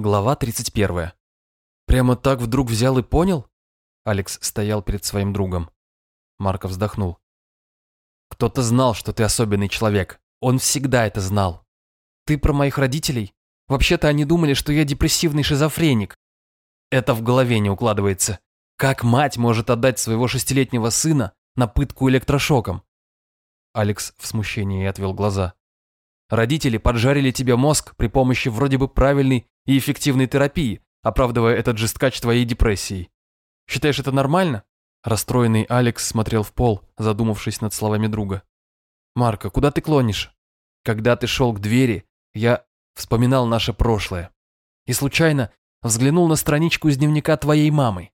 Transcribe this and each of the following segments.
Глава 31. «Прямо так вдруг взял и понял?» Алекс стоял перед своим другом. Марко вздохнул. «Кто-то знал, что ты особенный человек. Он всегда это знал. Ты про моих родителей? Вообще-то они думали, что я депрессивный шизофреник. Это в голове не укладывается. Как мать может отдать своего шестилетнего сына на пытку электрошоком?» Алекс в смущении отвел глаза. Родители поджарили тебе мозг при помощи вроде бы правильной и эффективной терапии, оправдывая этот жесткач твоей депрессией. Считаешь это нормально?» Расстроенный Алекс смотрел в пол, задумавшись над словами друга. «Марко, куда ты клонишь? Когда ты шел к двери, я вспоминал наше прошлое. И случайно взглянул на страничку из дневника твоей мамы.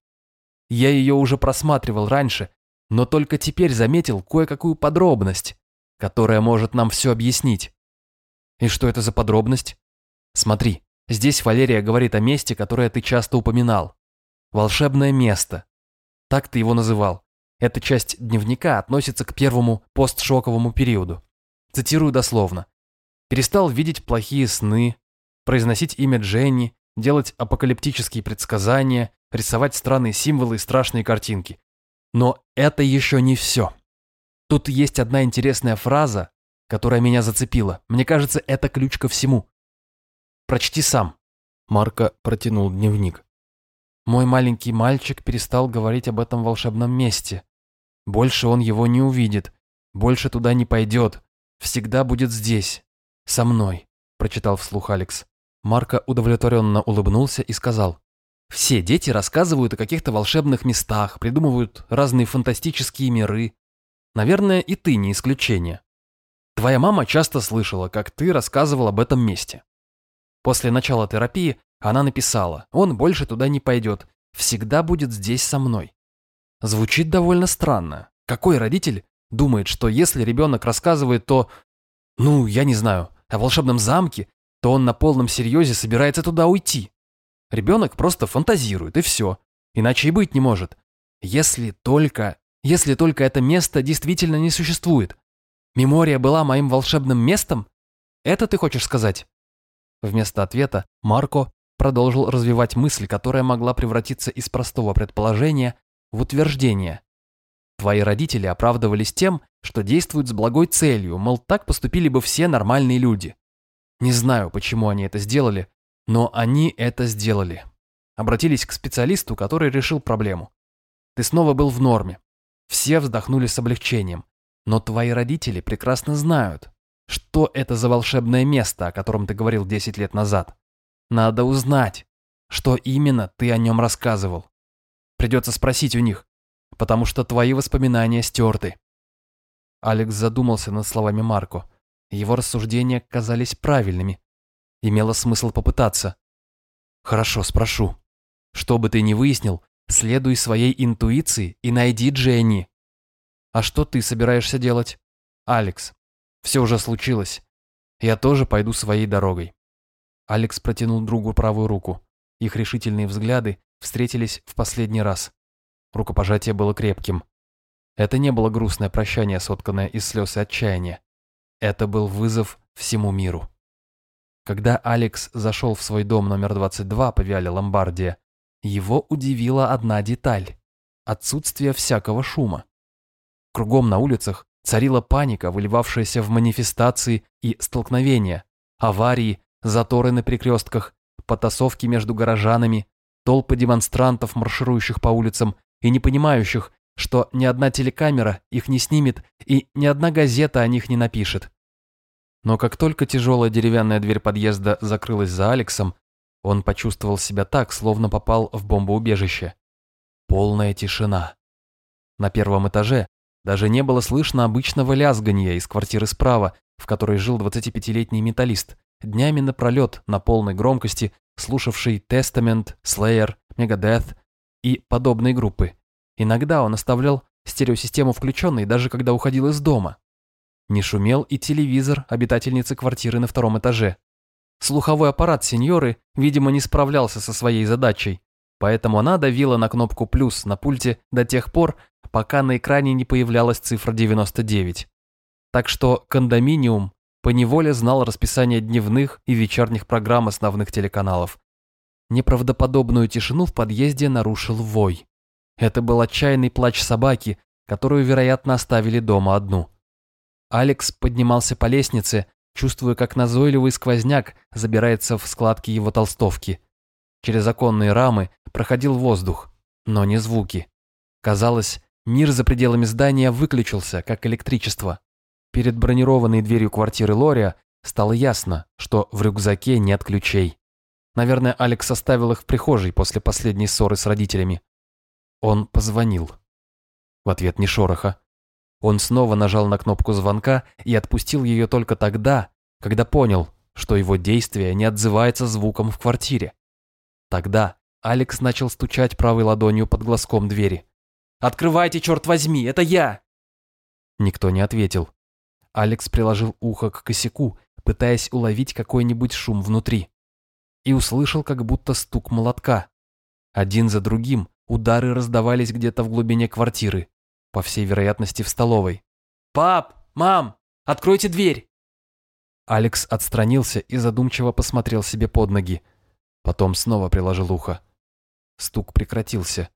Я ее уже просматривал раньше, но только теперь заметил кое-какую подробность, которая может нам все объяснить. И что это за подробность? Смотри, здесь Валерия говорит о месте, которое ты часто упоминал. Волшебное место. Так ты его называл. Эта часть дневника относится к первому постшоковому периоду. Цитирую дословно. Перестал видеть плохие сны, произносить имя Дженни, делать апокалиптические предсказания, рисовать странные символы и страшные картинки. Но это еще не все. Тут есть одна интересная фраза, которая меня зацепила. Мне кажется, это ключ ко всему. Прочти сам. Марко протянул дневник. Мой маленький мальчик перестал говорить об этом волшебном месте. Больше он его не увидит, больше туда не пойдет, всегда будет здесь, со мной, прочитал вслух Алекс. Марко удовлетворенно улыбнулся и сказал. Все дети рассказывают о каких-то волшебных местах, придумывают разные фантастические миры. Наверное, и ты не исключение. Твоя мама часто слышала, как ты рассказывал об этом месте. После начала терапии она написала, он больше туда не пойдет, всегда будет здесь со мной. Звучит довольно странно. Какой родитель думает, что если ребенок рассказывает то, ну, я не знаю, о волшебном замке, то он на полном серьезе собирается туда уйти? Ребенок просто фантазирует, и все. Иначе и быть не может. Если только... Если только это место действительно не существует. Мемория была моим волшебным местом? Это ты хочешь сказать?» Вместо ответа Марко продолжил развивать мысль, которая могла превратиться из простого предположения в утверждение. Твои родители оправдывались тем, что действуют с благой целью, мол, так поступили бы все нормальные люди. Не знаю, почему они это сделали, но они это сделали. Обратились к специалисту, который решил проблему. Ты снова был в норме. Все вздохнули с облегчением. Но твои родители прекрасно знают, что это за волшебное место, о котором ты говорил 10 лет назад. Надо узнать, что именно ты о нем рассказывал. Придется спросить у них, потому что твои воспоминания стерты. Алекс задумался над словами Марко. Его рассуждения казались правильными. Имело смысл попытаться. Хорошо, спрошу. Что бы ты ни выяснил, следуй своей интуиции и найди Дженни. А что ты собираешься делать? Алекс, все уже случилось. Я тоже пойду своей дорогой. Алекс протянул другу правую руку. Их решительные взгляды встретились в последний раз. Рукопожатие было крепким. Это не было грустное прощание, сотканное из слез и отчаяния. Это был вызов всему миру. Когда Алекс зашел в свой дом номер 22 по Виале Ломбардия, его удивила одна деталь – отсутствие всякого шума. Кругом на улицах царила паника, выливавшаяся в манифестации и столкновения, аварии, заторы на перекрестках, потасовки между горожанами, толпы демонстрантов, марширующих по улицам и не понимающих, что ни одна телекамера их не снимет и ни одна газета о них не напишет. Но как только тяжелая деревянная дверь подъезда закрылась за Алексом, он почувствовал себя так, словно попал в бомбоубежище. Полная тишина. На первом этаже даже не было слышно обычного лязганья из квартиры справа, в которой жил 25-летний металлист, днями напролет на полной громкости, слушавший Testament, Slayer, Megadeth и подобные группы. Иногда он оставлял стереосистему включенной, даже когда уходил из дома. Не шумел и телевизор обитательницы квартиры на втором этаже. Слуховой аппарат сеньоры, видимо, не справлялся со своей задачей, поэтому она давила на кнопку «плюс» на пульте до тех пор, пока на экране не появлялась цифра 99. Так что кондоминиум поневоле знал расписание дневных и вечерних программ основных телеканалов. Неправдоподобную тишину в подъезде нарушил вой. Это был отчаянный плач собаки, которую, вероятно, оставили дома одну. Алекс поднимался по лестнице, чувствуя, как назойливый сквозняк забирается в складки его толстовки. Через оконные рамы проходил воздух, но не звуки. Казалось, мир за пределами здания выключился, как электричество. Перед бронированной дверью квартиры Лория стало ясно, что в рюкзаке нет ключей. Наверное, Алекс оставил их в прихожей после последней ссоры с родителями. Он позвонил. В ответ ни шороха. Он снова нажал на кнопку звонка и отпустил ее только тогда, когда понял, что его действие не отзывается звуком в квартире. Тогда Алекс начал стучать правой ладонью под глазком двери. «Открывайте, черт возьми, это я!» Никто не ответил. Алекс приложил ухо к косяку, пытаясь уловить какой-нибудь шум внутри и услышал как будто стук молотка. Один за другим удары раздавались где-то в глубине квартиры, по всей вероятности в столовой. «Пап! Мам! Откройте дверь!» Алекс отстранился и задумчиво посмотрел себе под ноги. Потом снова приложил ухо. Стук прекратился.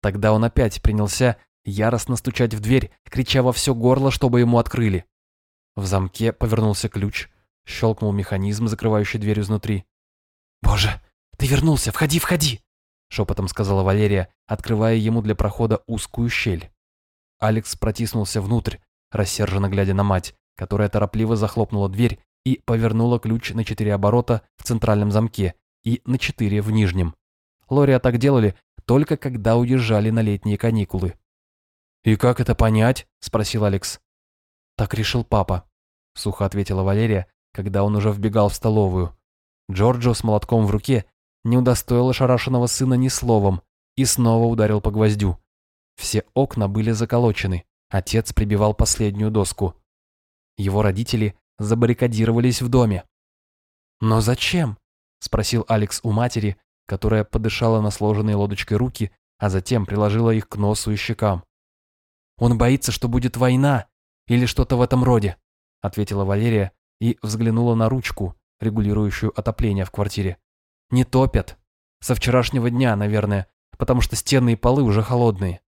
Тогда он опять принялся яростно стучать в дверь, крича во все горло, чтобы ему открыли. В замке повернулся ключ, щелкнул механизм, закрывающий дверь изнутри. «Боже, ты вернулся, входи, входи!» Шепотом сказала Валерия, открывая ему для прохода узкую щель. Алекс протиснулся внутрь, рассерженно глядя на мать, которая торопливо захлопнула дверь и повернула ключ на четыре оборота в центральном замке и на четыре в нижнем. Лория так делали только когда уезжали на летние каникулы. «И как это понять?» – спросил Алекс. «Так решил папа», – сухо ответила Валерия, когда он уже вбегал в столовую. Джорджо с молотком в руке не удостоил ошарашенного сына ни словом и снова ударил по гвоздю. Все окна были заколочены, отец прибивал последнюю доску. Его родители забаррикадировались в доме. «Но зачем?» – спросил Алекс у матери, которая подышала на сложенные лодочкой руки, а затем приложила их к носу и щекам. «Он боится, что будет война или что-то в этом роде», – ответила Валерия и взглянула на ручку, регулирующую отопление в квартире. Не топят. Со вчерашнего дня, наверное, потому что стены и полы уже холодные.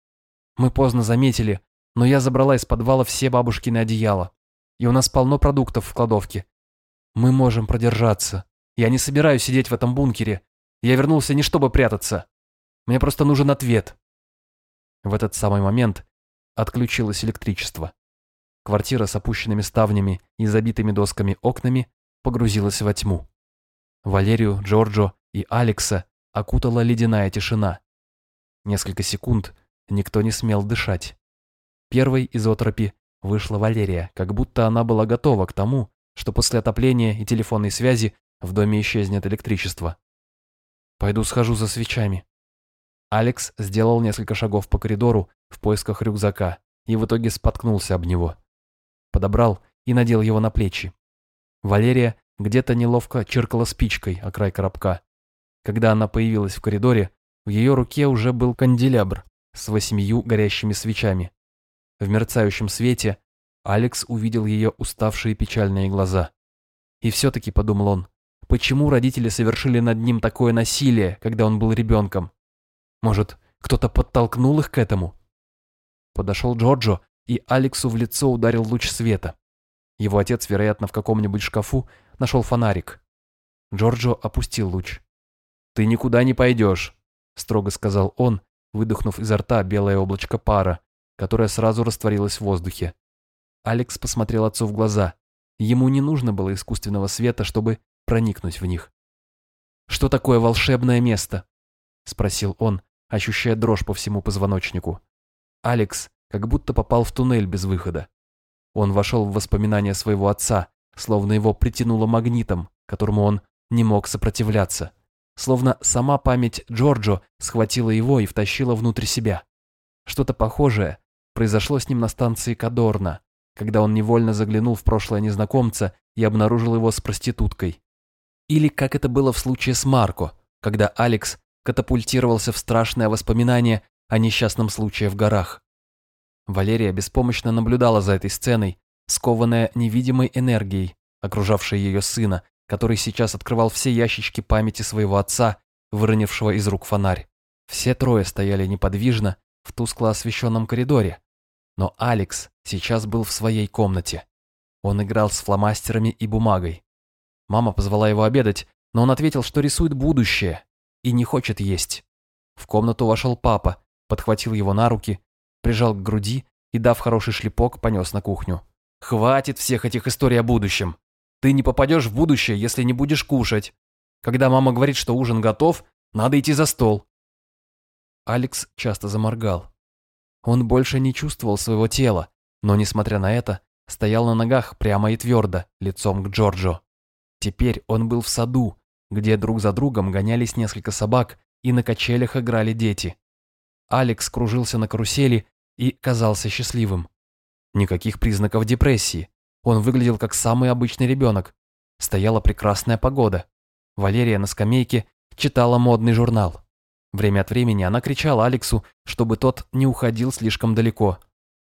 Мы поздно заметили, но я забрала из подвала все бабушкины одеяла. И у нас полно продуктов в кладовке. Мы можем продержаться. Я не собираюсь сидеть в этом бункере. Я вернулся не чтобы прятаться. Мне просто нужен ответ. В этот самый момент отключилось электричество. Квартира с опущенными ставнями и забитыми досками окнами погрузилась во тьму. Валерию, Джорджо и Алекса окутала ледяная тишина. Несколько секунд никто не смел дышать. Первой из отропи вышла Валерия, как будто она была готова к тому, что после отопления и телефонной связи в доме исчезнет электричество. «Пойду схожу за свечами». Алекс сделал несколько шагов по коридору в поисках рюкзака и в итоге споткнулся об него. Подобрал и надел его на плечи. Валерия где-то неловко чиркала спичкой о край коробка. Когда она появилась в коридоре, в ее руке уже был канделябр с восьмию горящими свечами. В мерцающем свете Алекс увидел ее уставшие печальные глаза. И все-таки, подумал он, почему родители совершили над ним такое насилие, когда он был ребенком? Может, кто-то подтолкнул их к этому? Подошел Джорджо, и Алексу в лицо ударил луч света. Его отец, вероятно, в каком-нибудь шкафу нашел фонарик. Джорджо опустил луч. «Ты никуда не пойдешь», — строго сказал он, выдохнув изо рта белое облачко пара, которое сразу растворилось в воздухе. Алекс посмотрел отцу в глаза. Ему не нужно было искусственного света, чтобы проникнуть в них. «Что такое волшебное место?» — спросил он, ощущая дрожь по всему позвоночнику. Алекс как будто попал в туннель без выхода. Он вошел в воспоминания своего отца, словно его притянуло магнитом, которому он не мог сопротивляться. Словно сама память Джорджо схватила его и втащила внутрь себя. Что-то похожее произошло с ним на станции Кадорна, когда он невольно заглянул в прошлое незнакомца и обнаружил его с проституткой. Или как это было в случае с Марко, когда Алекс катапультировался в страшное воспоминание о несчастном случае в горах. Валерия беспомощно наблюдала за этой сценой, скованная невидимой энергией, окружавшей ее сына, который сейчас открывал все ящички памяти своего отца выронившего из рук фонарь. Все трое стояли неподвижно в тускло освещенном коридоре. Но Алекс сейчас был в своей комнате. Он играл с фломастерами и бумагой. Мама позвала его обедать, но он ответил, что рисует будущее и не хочет есть. В комнату вошел папа, подхватил его на руки, прижал к груди и, дав хороший шлепок, понес на кухню. «Хватит всех этих историй о будущем. Ты не попадешь в будущее, если не будешь кушать. Когда мама говорит, что ужин готов, надо идти за стол». Алекс часто заморгал. Он больше не чувствовал своего тела, но, несмотря на это, стоял на ногах прямо и твердо, лицом к Джорджо. Теперь он был в саду, где друг за другом гонялись несколько собак и на качелях играли дети. Алекс кружился на карусели и казался счастливым. Никаких признаков депрессии. Он выглядел как самый обычный ребенок. Стояла прекрасная погода. Валерия на скамейке читала модный журнал. Время от времени она кричала Алексу, чтобы тот не уходил слишком далеко.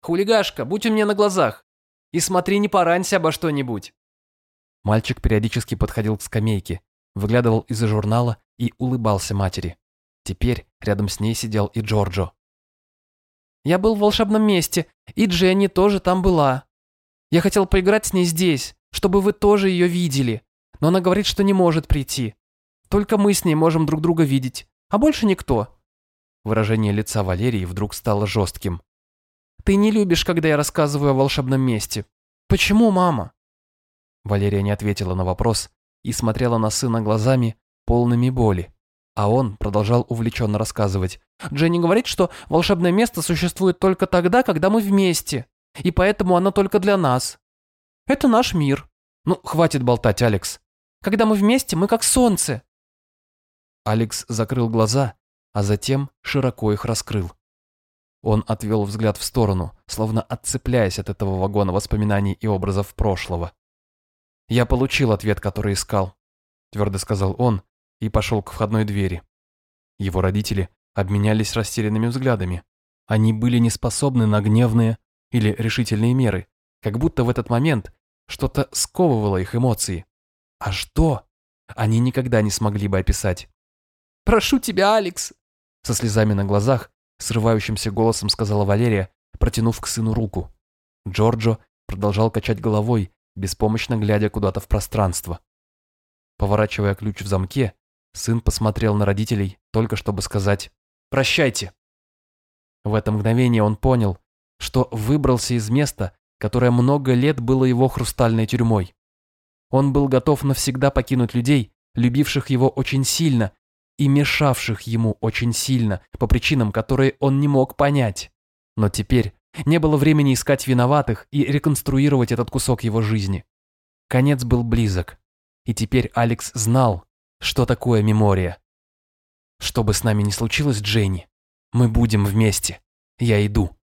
«Хулигашка, будь у меня на глазах! И смотри, не поранься обо что-нибудь!» Мальчик периодически подходил к скамейке, выглядывал из-за журнала и улыбался матери. Теперь рядом с ней сидел и Джорджо. «Я был в волшебном месте, и Дженни тоже там была. Я хотел поиграть с ней здесь, чтобы вы тоже ее видели, но она говорит, что не может прийти. Только мы с ней можем друг друга видеть, а больше никто». Выражение лица Валерии вдруг стало жестким. «Ты не любишь, когда я рассказываю о волшебном месте. Почему, мама?» Валерия не ответила на вопрос и смотрела на сына глазами, полными боли. А он продолжал увлеченно рассказывать. «Дженни говорит, что волшебное место существует только тогда, когда мы вместе, и поэтому оно только для нас. Это наш мир. Ну, хватит болтать, Алекс. Когда мы вместе, мы как солнце». Алекс закрыл глаза, а затем широко их раскрыл. Он отвел взгляд в сторону, словно отцепляясь от этого вагона воспоминаний и образов прошлого. «Я получил ответ, который искал», – твердо сказал он и пошел к входной двери. Его родители обменялись растерянными взглядами. Они были не способны на гневные или решительные меры, как будто в этот момент что-то сковывало их эмоции. А что? Они никогда не смогли бы описать. «Прошу тебя, Алекс!» Со слезами на глазах, срывающимся голосом сказала Валерия, протянув к сыну руку. Джорджо продолжал качать головой, беспомощно глядя куда-то в пространство. Поворачивая ключ в замке, сын посмотрел на родителей, только чтобы сказать «Прощайте». В это мгновение он понял, что выбрался из места, которое много лет было его хрустальной тюрьмой. Он был готов навсегда покинуть людей, любивших его очень сильно и мешавших ему очень сильно по причинам, которые он не мог понять. Но теперь не было времени искать виноватых и реконструировать этот кусок его жизни. Конец был близок. И теперь Алекс знал, что такое мемория. Что бы с нами ни случилось, Дженни, мы будем вместе. Я иду.